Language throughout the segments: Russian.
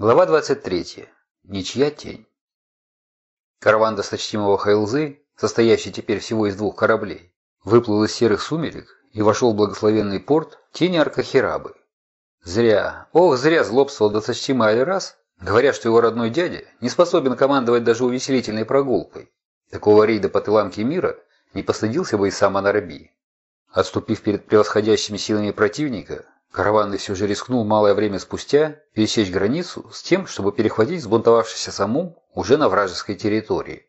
Глава 23. Ничья тень. Караван досточтимого Хайлзы, состоящий теперь всего из двух кораблей, выплыл из серых сумерек и вошел в благословенный порт тени Аркахирабы. Зря, ох, зря злобствовал досточтимый Алирас, говоря, что его родной дядя не способен командовать даже увеселительной прогулкой. Такого рейда по тылам мира не постыдился бы и сам Анарби. Отступив перед превосходящими силами противника, Караванный все же рискнул малое время спустя пересечь границу с тем, чтобы перехватить сбунтовавшийся самум уже на вражеской территории.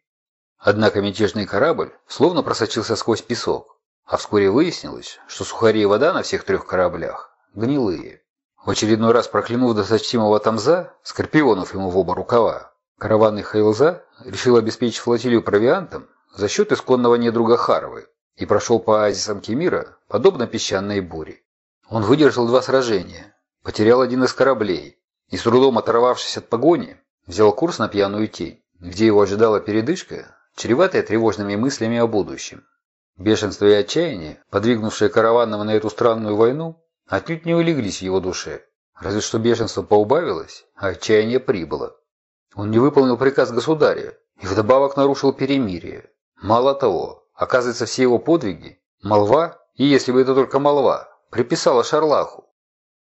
Однако мятежный корабль словно просочился сквозь песок, а вскоре выяснилось, что сухари и вода на всех трех кораблях гнилые. В очередной раз проклянув досточтимого Тамза, Скорпионов ему в оба рукава, караванный Хейлза решил обеспечить флотилию провиантом за счет исконного недруга Харвы и прошел по оазисам Кемира, подобно песчаной буре. Он выдержал два сражения, потерял один из кораблей и, с трудом оторвавшись от погони, взял курс на пьяную тень, где его ожидала передышка, чреватая тревожными мыслями о будущем. Бешенство и отчаяние, подвигнувшие караванного на эту странную войну, отнюдь не улеглись в его душе. Разве что бешенство поубавилось, а отчаяние прибыло. Он не выполнил приказ государя и вдобавок нарушил перемирие. Мало того, оказывается, все его подвиги – молва, и если бы это только молва, приписала Шарлаху.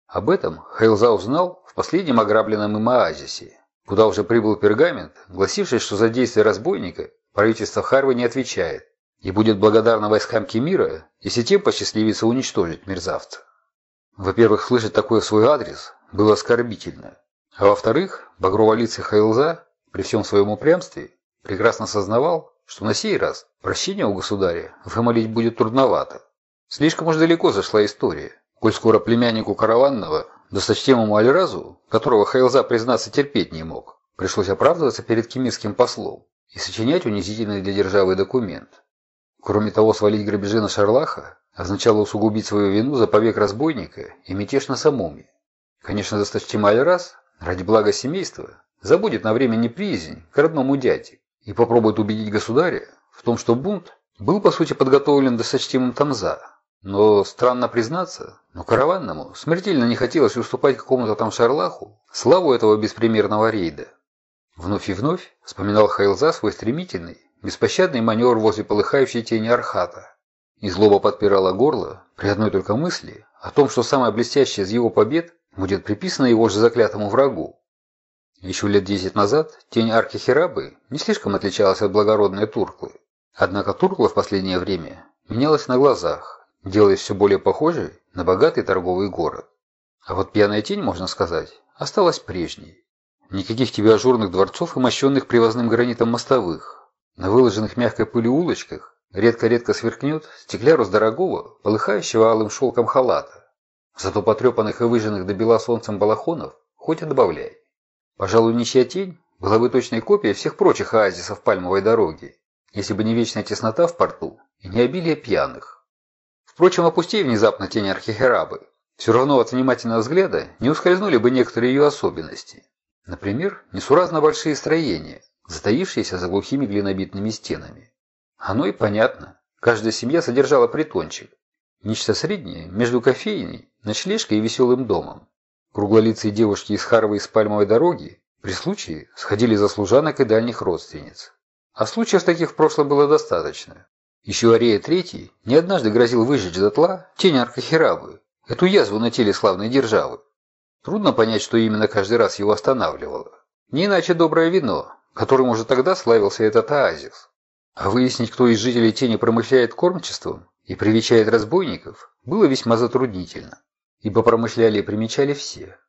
Об этом Хейлза узнал в последнем ограбленном им оазисе, куда уже прибыл пергамент, гласивший, что за действия разбойника правительство Харвы не отвечает и будет благодарно войскам Кемира, если тем посчастливится уничтожить мерзавца. Во-первых, слышать такое в свой адрес было оскорбительно, а во-вторых, багроволицый Хейлза при всем своем упрямстве прекрасно сознавал, что на сей раз прощения у государя вымолить будет трудновато. Слишком уж далеко зашла история, коль скоро племяннику Караванного, досточтимому Альразу, которого Хайлза, признаться, терпеть не мог, пришлось оправдываться перед кемирским послом и сочинять унизительный для державы документ. Кроме того, свалить грабежи на Шарлаха означало усугубить свою вину за побег разбойника и мятеж на Самуме. Конечно, досточтимый Альраз, ради блага семейства, забудет на время неприязнь к родному дяде и попробует убедить государя в том, что бунт был по сути подготовлен досточтимым Тамза, но, странно признаться, но караванному смертельно не хотелось уступать какому-то там шарлаху славу этого беспримерного рейда. Вновь и вновь вспоминал Хайлза свой стремительный, беспощадный маневр возле полыхающей тени Архата. И злоба подпирала горло при одной только мысли о том, что самая блестящая из его побед будет приписана его же заклятому врагу. Еще лет десять назад тень арки Херабы не слишком отличалась от благородной Турклы. Однако Туркла в последнее время менялась на глазах, делаясь все более похожей на богатый торговый город. А вот пьяная тень, можно сказать, осталась прежней. Никаких тебе ажурных дворцов и мощенных привозным гранитом мостовых. На выложенных мягкой пылью улочках редко-редко сверкнет стеклярус дорогого, полыхающего алым шелком халата. Зато потрепанных и выжженных до бела солнцем балахонов хоть и добавляй. Пожалуй, ничья тень была бы точной копией всех прочих оазисов пальмовой дороги, если бы не вечная теснота в порту и не обилие пьяных. Впрочем, опусти внезапно тень Архихерабы. Все равно от внимательного взгляда не ускользнули бы некоторые ее особенности. Например, несуразно большие строения, затаившиеся за глухими глинобитными стенами. Оно и понятно. Каждая семья содержала притончик. Нечто среднее между кофейней, ночлежкой и веселым домом. Круглолицые девушки из Харвы из Пальмовой дороги при случае сходили за служанок и дальних родственниц. А случаев таких в прошлом было достаточно. Еще Арея Третий не однажды грозил выжечь дотла тень Аркахирабы, эту язву на теле славной державы. Трудно понять, что именно каждый раз его останавливало. Не иначе доброе вино, которым уже тогда славился этот оазис. А выяснить, кто из жителей тени промышляет кормчеством и привечает разбойников, было весьма затруднительно, ибо промышляли и примечали все.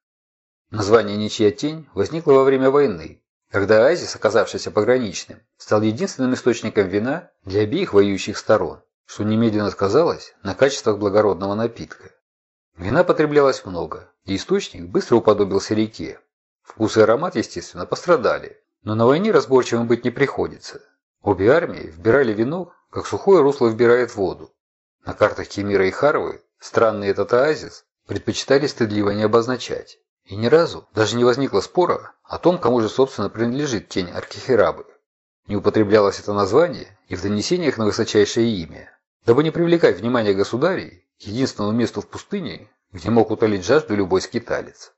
Название «Ничья тень» возникло во время войны, когда оазис, оказавшийся пограничным, стал единственным источником вина для обеих воюющих сторон, что немедленно сказалось на качествах благородного напитка. Вина потреблялось много, и источник быстро уподобился реке. Вкус и аромат, естественно, пострадали, но на войне разборчивым быть не приходится. Обе армии вбирали вино, как сухое русло вбирает воду. На картах Кемира и Харвы странный этот оазис предпочитали стыдливо не обозначать. И ни разу даже не возникло спора о том, кому же, собственно, принадлежит тень Аркихерабы. Не употреблялось это название и в донесениях на высочайшее имя, дабы не привлекать внимание государей к единственному месту в пустыне, где мог утолить жажду любой скиталец.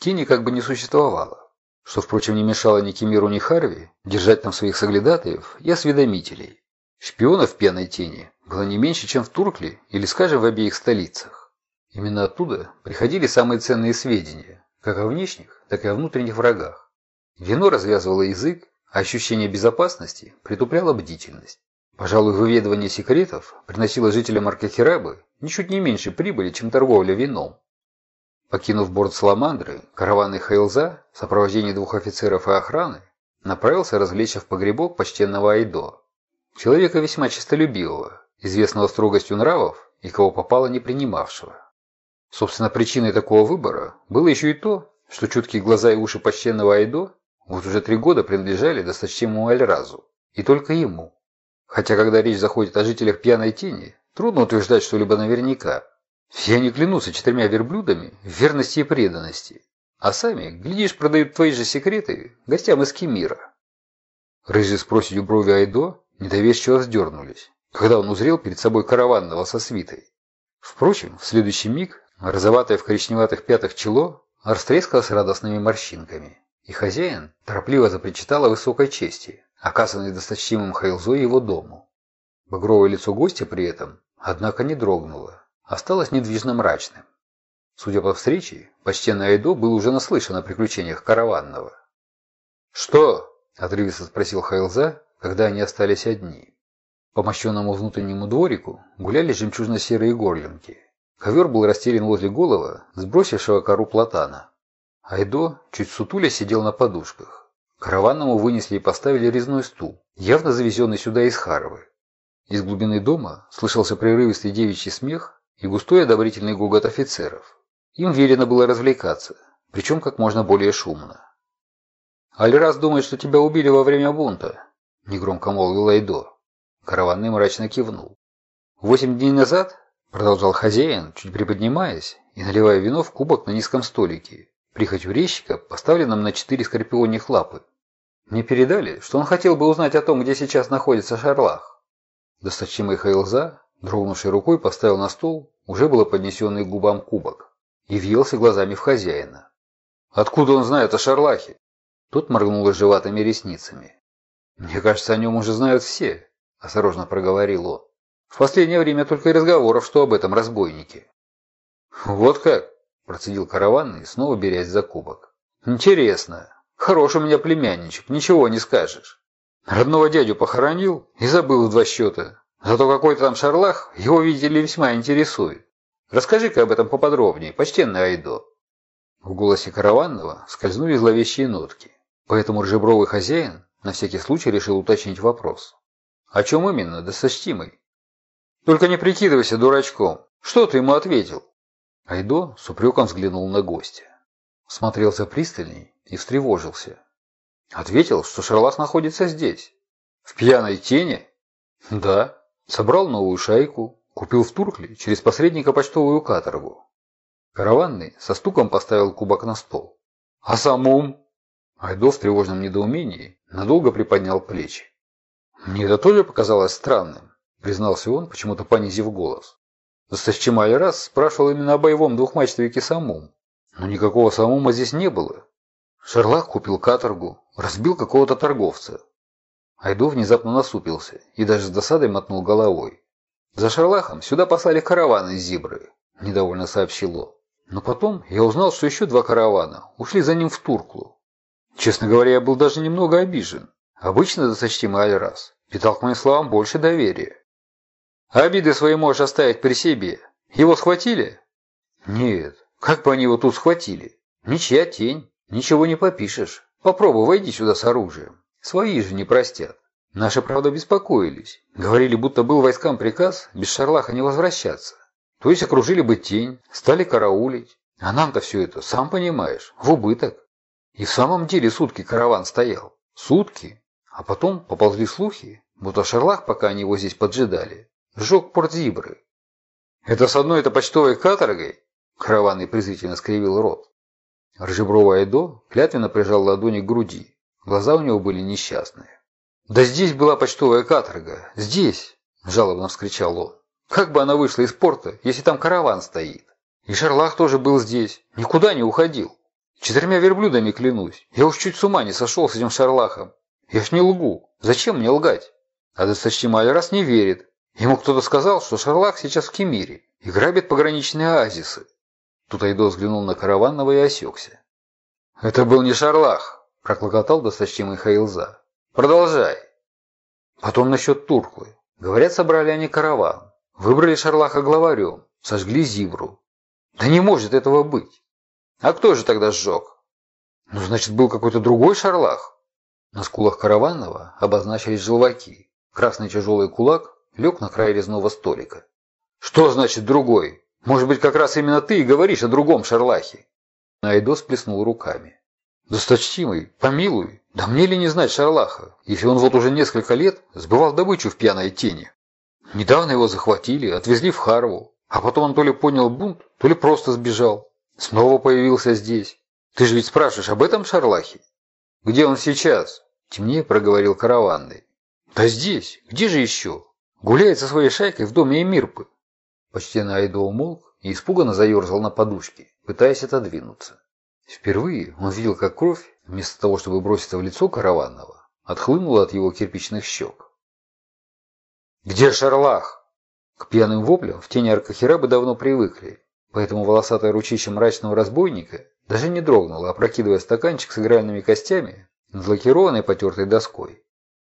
Тени как бы не существовало. что, впрочем, не мешало ни Кемиру, ни Харви держать там своих соглядатаев и осведомителей. Шпионов пьяной тени было не меньше, чем в Туркле или, скажем, в обеих столицах. Именно оттуда приходили самые ценные сведения, как о внешних, так и о внутренних врагах. Вино развязывало язык, а ощущение безопасности притупляло бдительность. Пожалуй, выведывание секретов приносило жителям Аркахирабы ничуть не меньше прибыли, чем торговля вином. Покинув борт Саламандры, караванный Хейлза в сопровождении двух офицеров и охраны направился развлечь в погребок почтенного Айдо, человека весьма честолюбивого, известного строгостью нравов и кого попало не принимавшего. Собственно, причиной такого выбора было еще и то, что чуткие глаза и уши почтенного Айдо вот уже три года принадлежали досточтимому Альразу, и только ему. Хотя, когда речь заходит о жителях пьяной тени, трудно утверждать что-либо наверняка. Все они клянутся четырьмя верблюдами в верности и преданности, а сами, глядишь, продают твои же секреты гостям из Кемира. Рыжий с проседью брови Айдо недоверчиво вздернулись, когда он узрел перед собой караванного со свитой. Впрочем, в следующий миг розоватое в коричневатых пятах чело растрескалось радостными морщинками, и хозяин торопливо запричитал о высокой чести, оказанной досточтимым Хайлзой его дому. Багровое лицо гостя при этом, однако, не дрогнуло, осталось недвижно мрачным. Судя по встрече, почтенный Айдо был уже наслышан о приключениях караванного. «Что?» – отрывисто спросил Хайлза, когда они остались одни. По мощенному внутреннему дворику гуляли жемчужно-серые горлинки. Ковер был растерян возле голова, сбросившего кору платана. Айдо, чуть сутуля, сидел на подушках. Караванному вынесли и поставили резной стул, явно завезенный сюда из Харовы. Из глубины дома слышался прерывистый девичий смех и густой одобрительный гугот офицеров. Им велено было развлекаться, причем как можно более шумно. «Альрас думает, что тебя убили во время бунта», – негромко молвил Айдо. Караванный мрачно кивнул. «Восемь дней назад», – продолжал хозяин, чуть приподнимаясь и наливая вино в кубок на низком столике, прихотью резчика, поставленном на четыре скорпионих лапы. Мне передали, что он хотел бы узнать о том, где сейчас находится Шарлах. Досточимый Хайлза Дрогнувшей рукой поставил на стол уже было поднесенный к губам кубок и въелся глазами в хозяина. «Откуда он знает о Шарлахе?» Тот моргнул ржеватыми ресницами. «Мне кажется, о нем уже знают все», – осторожно проговорил он. «В последнее время только и разговоров, что об этом разбойнике». «Вот как?» – процедил караванный, снова берясь за кубок. «Интересно. Хорош у меня племянничек, ничего не скажешь. Родного дядю похоронил и забыл в два счета. Зато какой-то там шарлах его, видите ли, весьма интересует. Расскажи-ка об этом поподробнее, почтенный Айдо». В голосе караванного скользнули зловещие нотки, поэтому ржебровый хозяин на всякий случай решил уточнить вопрос. «О чем именно, досточтимый?» «Только не прикидывайся дурачком. Что ты ему ответил?» Айдо с упреком взглянул на гостя. Смотрелся пристальней и встревожился. Ответил, что Шарлах находится здесь. «В пьяной тени?» «Да», Собрал новую шайку, купил в Туркле через посредника почтовую каторгу. Караванный со стуком поставил кубок на стол. «А сам ум?» Айдо в тревожном недоумении надолго приподнял плечи. «Мне это тоже показалось странным», признался он, почему-то понизив голос. Досточимали раз спрашивал именно о боевом двухмачтовике Самум, но никакого Самума здесь не было. Шерлак купил каторгу, разбил какого-то торговца, Айду внезапно насупился и даже с досадой мотнул головой. «За Шарлахом сюда послали караван из Зибры», – недовольно сообщил он. Но потом я узнал, что еще два каравана ушли за ним в Турклу. Честно говоря, я был даже немного обижен. Обычно досточтимый Альрас питал к моим словам больше доверия. Обиды свои можешь оставить при себе. Его схватили? Нет. Как бы они его тут схватили? Ничья тень. Ничего не попишешь. Попробуй, войди сюда с оружием. Свои же не простят. Наши, правда, беспокоились. Говорили, будто был войскам приказ без Шарлаха не возвращаться. То есть окружили бы тень, стали караулить. А нам-то все это, сам понимаешь, в убыток. И в самом деле сутки караван стоял. Сутки. А потом поползли слухи, будто Шарлах, пока они его здесь поджидали, сжег порт Зибры. «Это с одной-то почтовой каторгой?» Караванный презрительно скривил рот. Ржебровый Айдо клятвенно прижал ладони к груди. Глаза у него были несчастные. «Да здесь была почтовая каторга! Здесь!» – жалобно вскричал он. «Как бы она вышла из порта, если там караван стоит? И Шарлах тоже был здесь, никуда не уходил. Четырьмя верблюдами клянусь. Я уж чуть с ума не сошел с этим шарлахом. Я ж не лгу. Зачем мне лгать? А досточтимый раз не верит. Ему кто-то сказал, что шарлах сейчас в Кемире и грабит пограничные оазисы. Тут Айдо взглянул на Караванного и осекся. «Это был не шарлах», – проклокотал досточтимый Хаилза. «Продолжай». Потом насчет Турклы. Говорят, собрали они караван. Выбрали шарлаха главарем, сожгли Зивру. Да не может этого быть. А кто же тогда сжег? Ну, значит, был какой-то другой шарлах? На скулах караванного обозначились желваки. Красный тяжелый кулак лег на край резного столика. Что значит другой? Может быть, как раз именно ты и говоришь о другом шарлахе? Айдо сплеснул руками. «Досточтимый, помилуй, да мне ли не знать Шарлаха, если он вот уже несколько лет сбывал добычу в пьяной тени? Недавно его захватили, отвезли в Харву, а потом он то ли понял бунт, то ли просто сбежал. Снова появился здесь. Ты же ведь спрашиваешь об этом Шарлахе? Где он сейчас? Темнее проговорил караванный. Да здесь, где же еще? Гуляет со своей шайкой в доме Эмирпы. Почтенный Айдо умолк и испуганно заерзал на подушке, пытаясь отодвинуться. Впервые он видел, как кровь, вместо того, чтобы броситься в лицо караванного, отхлынула от его кирпичных щек. «Где Шарлах?» К пьяным воплям в тени Аркахирабы давно привыкли, поэтому волосатое ручище мрачного разбойника даже не дрогнуло, опрокидывая стаканчик с игральными костями над лакированной потертой доской.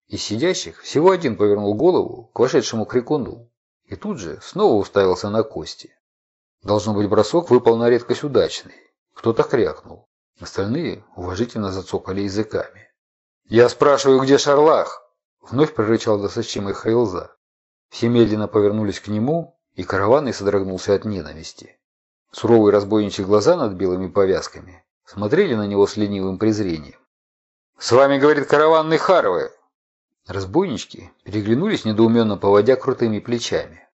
Из сидящих всего один повернул голову к вошедшему крикуну и тут же снова уставился на кости. Должно быть, бросок выпал на редкость удачный. Кто-то крякнул. Остальные уважительно зацокали языками. «Я спрашиваю, где Шарлах?» Вновь прорычал досочимый Хайлза. Все медленно повернулись к нему, и караванный содрогнулся от ненависти. Суровые разбойничьи глаза над белыми повязками смотрели на него с ленивым презрением. «С вами, — говорит караванный Харвы!» Разбойнички переглянулись, недоуменно поводя крутыми плечами.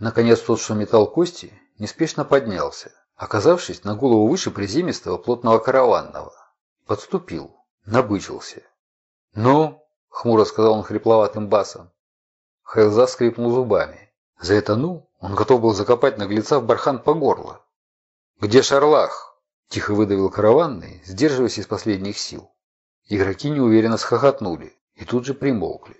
Наконец тот, что метал кости, неспешно поднялся, оказавшись на голову выше приземистого плотного караванного. Подступил, набычился. «Ну?» — хмуро сказал он хрипловатым басом. Хайлза скрипнул зубами. За это «ну» он готов был закопать наглеца в бархан по горло. «Где Шарлах?» – тихо выдавил караванный, сдерживаясь из последних сил. Игроки неуверенно схохотнули и тут же примолкли.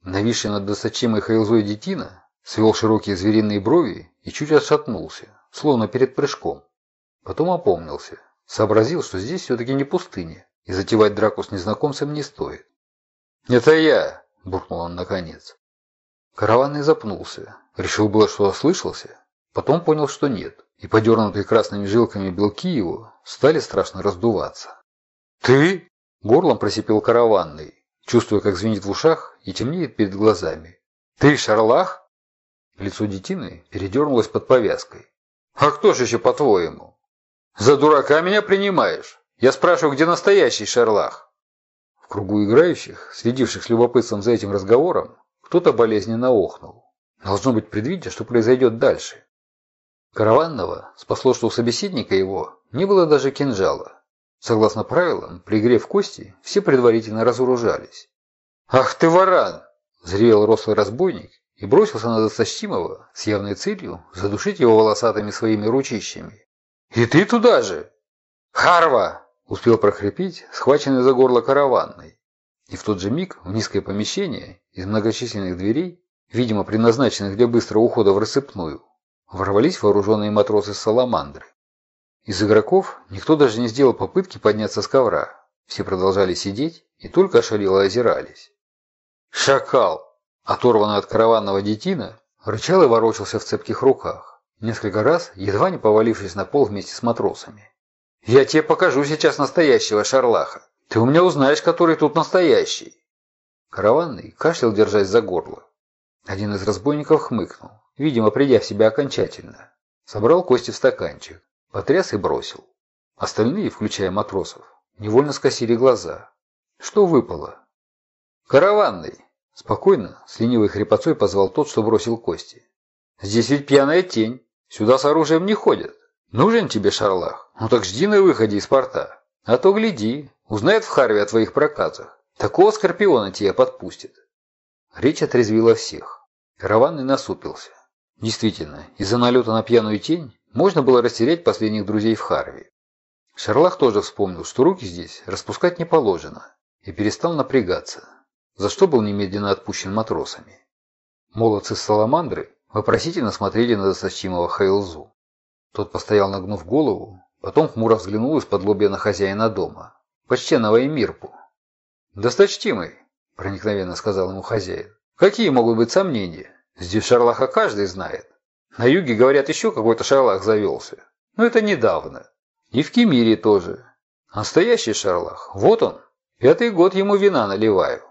Нависший над досочимой Хайлзой детина свел широкие звериные брови и чуть отшатнулся, словно перед прыжком. Потом опомнился, сообразил, что здесь все-таки не пустыня, и затевать драку с незнакомцем не стоит. «Это я!» – буркнул он наконец. Караванный запнулся. Решил было, что ослышался. Потом понял, что нет. И подернутые красными жилками белки его стали страшно раздуваться. «Ты?» – горлом просипел караванный, чувствуя, как звенит в ушах и темнеет перед глазами. «Ты шарлах?» Лицо детины передернулось под повязкой. «А кто же еще, по-твоему?» «За дурака меня принимаешь? Я спрашиваю, где настоящий шарлах?» В кругу играющих, следивших с любопытством за этим разговором, кто-то болезненно охнул. Должно быть предвидя, что произойдет дальше. Караванного спасло, что у собеседника его не было даже кинжала. Согласно правилам, при игре в кости все предварительно разоружались. «Ах ты, варан!» – взревел рослый разбойник и бросился на досточтимого с явной целью задушить его волосатыми своими ручищами. «И ты туда же!» «Харва!» – успел прохрипеть, схваченный за горло караванной. И в тот же миг в низкое помещение из многочисленных дверей, видимо предназначенных для быстрого ухода в рассыпную, ворвались вооруженные матросы Саламандры. Из игроков никто даже не сделал попытки подняться с ковра. Все продолжали сидеть и только ошалело озирались. «Шакал!» Оторванный от караванного детина, рычал и ворочался в цепких руках, несколько раз едва не повалившись на пол вместе с матросами. «Я тебе покажу сейчас настоящего шарлаха!» Ты у меня узнаешь, который тут настоящий. Караванный кашлял, держась за горло. Один из разбойников хмыкнул, видимо, придя в себя окончательно. Собрал кости в стаканчик, потряс и бросил. Остальные, включая матросов, невольно скосили глаза. Что выпало? «Караванный!» Спокойно, с ленивой хрипотцой позвал тот, что бросил кости. «Здесь ведь пьяная тень. Сюда с оружием не ходят. Нужен тебе шарлах? Ну так жди на выходе из порта. А то гляди, Узнает в Харве о твоих проказах. Такого скорпиона тебе подпустит. Речь отрезвила всех. Караванный насупился. Действительно, из-за налета на пьяную тень можно было растерять последних друзей в Харве. Шарлах тоже вспомнил, что руки здесь распускать не положено, и перестал напрягаться, за что был немедленно отпущен матросами. Молодцы-саламандры вопросительно смотрели на досточимого Хейлзу. Тот постоял нагнув голову, потом хмуро взглянул из-под лобья на хозяина дома, почтенного Эмирпу. «Досточтимый», – проникновенно сказал ему хозяин, – «какие могут быть сомнения? Здесь Шарлаха каждый знает. На юге, говорят, еще какой-то Шарлах завелся. Но это недавно. И в Кемире тоже. Настоящий Шарлах. Вот он. Пятый год ему вина наливаю.